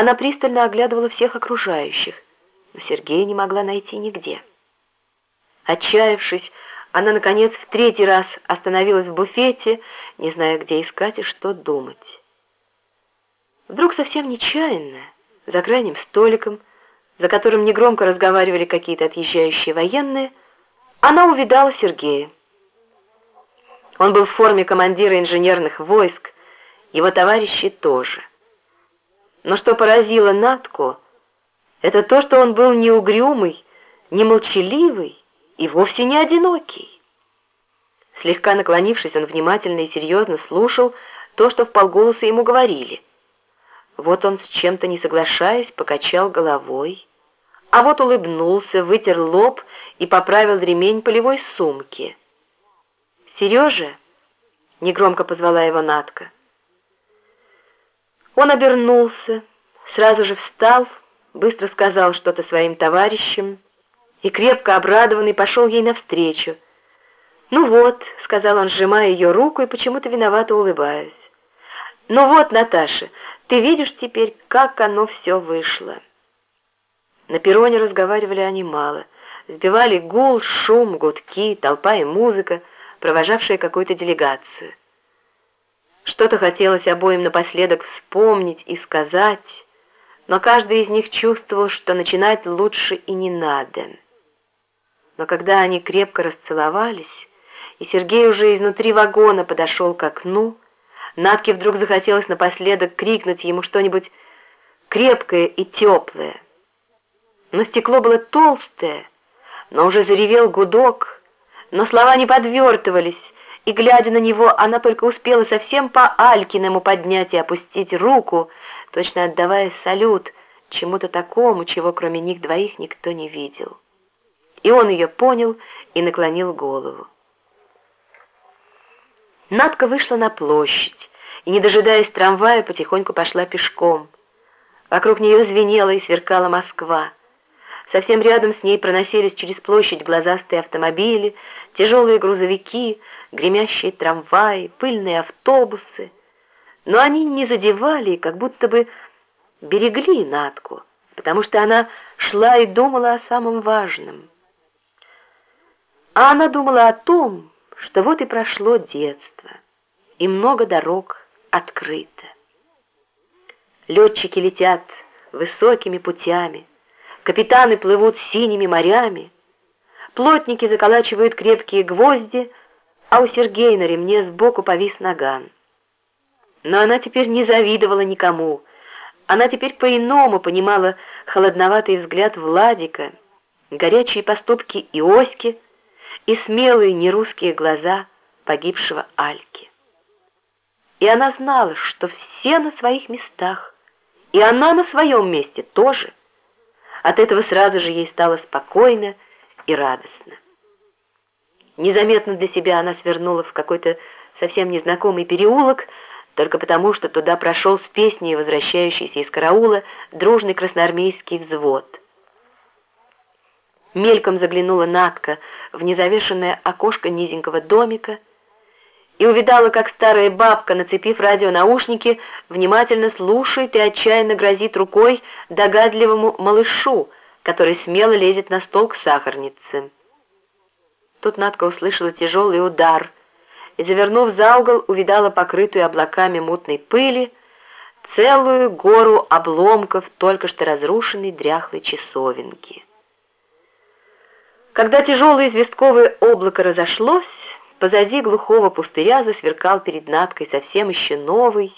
Она пристально оглядывала всех окружающих, но Сергея не могла найти нигде. Отчаявшись, она, наконец, в третий раз остановилась в буфете, не зная, где искать и что думать. Вдруг совсем нечаянно, за крайним столиком, за которым негромко разговаривали какие-то отъезжающие военные, она увидала Сергея. Он был в форме командира инженерных войск, его товарищи тоже. Но что поразило Натку, это то, что он был не угрюмый, не молчаливый и вовсе не одинокий. Слегка наклонившись, он внимательно и серьезно слушал то, что в полголоса ему говорили. Вот он, с чем-то не соглашаясь, покачал головой, а вот улыбнулся, вытер лоб и поправил ремень полевой сумки. «Сережа!» — негромко позвала его Натка. Он обернулся, сразу же встал, быстро сказал что-то своим товарищам и, крепко обрадованный, пошел ей навстречу. «Ну вот», — сказал он, сжимая ее руку и почему-то виновато улыбаясь. «Ну вот, Наташа, ты видишь теперь, как оно все вышло». На перроне разговаривали они мало. Сбивали гул, шум, гудки, толпа и музыка, провожавшая какую-то делегацию. Что-то хотелось обоим напоследок вспомнить и сказать, но каждый из них чувствовал, что начинать лучше и не надо. Но когда они крепко расцеловались, и Сергей уже изнутри вагона подошел к окну, Натке вдруг захотелось напоследок крикнуть ему что-нибудь крепкое и теплое. Но стекло было толстое, но уже заревел гудок, но слова не подвертывались, и, глядя на него, она только успела совсем по Алькиному поднять и опустить руку, точно отдавая салют чему-то такому, чего кроме них двоих никто не видел. И он ее понял и наклонил голову. Надка вышла на площадь и, не дожидаясь трамвая, потихоньку пошла пешком. Вокруг нее звенела и сверкала Москва. Совсем рядом с ней проносились через площадь глазастые автомобили, тяжелые грузовики, гремящие трамваи, пыльные автобусы. Но они не задевали, как будто бы берегли Натку, потому что она шла и думала о самом важном. А она думала о том, что вот и прошло детство, и много дорог открыто. Летчики летят высокими путями, Капитаны плывут синими морями, плотники заколачивают крепкие гвозди, а у Сергея на ремне сбоку повис наган. Но она теперь не завидовала никому. Она теперь по-иному понимала холодноватый взгляд Владика, горячие поступки Иоськи и смелые нерусские глаза погибшего Альки. И она знала, что все на своих местах, и она на своем месте тоже. От этого сразу же ей стало спокойно и радостно. Незаметно для себя она свернула в какой-то совсем незнакомый переулок, только потому, что туда прошел с песней, возвращающийся из караула, дружный красноармейский взвод. Мельком заглянула Натка в незавешенное окошко низенького домика, и увидала, как старая бабка, нацепив радионаушники, внимательно слушает и отчаянно грозит рукой догадливому малышу, который смело лезет на стол к сахарнице. Тут Надка услышала тяжелый удар и, завернув за угол, увидала покрытую облаками мутной пыли целую гору обломков только что разрушенной дряхлой часовенки. Когда тяжелое известковое облако разошлось, Позади глухого пустыря засверкал перед Надкой совсем еще новый,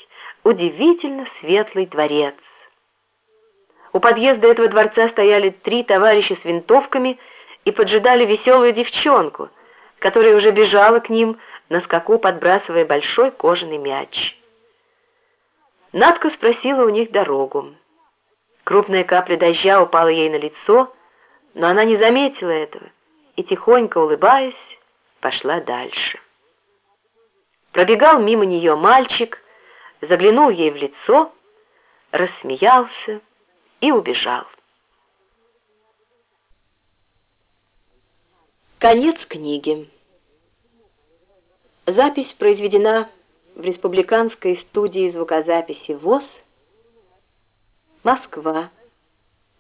удивительно светлый дворец. У подъезда этого дворца стояли три товарища с винтовками и поджидали веселую девчонку, которая уже бежала к ним, на скаку подбрасывая большой кожаный мяч. Надка спросила у них дорогу. Крупная капля дождя упала ей на лицо, но она не заметила этого и, тихонько улыбаясь, пошла дальше. Пробегал мимо нее мальчик, заглянул ей в лицо, рассмеялся и убежал. Конец книги. Запись произведена в Республиканской студии звукозаписи ВОЗ Москва.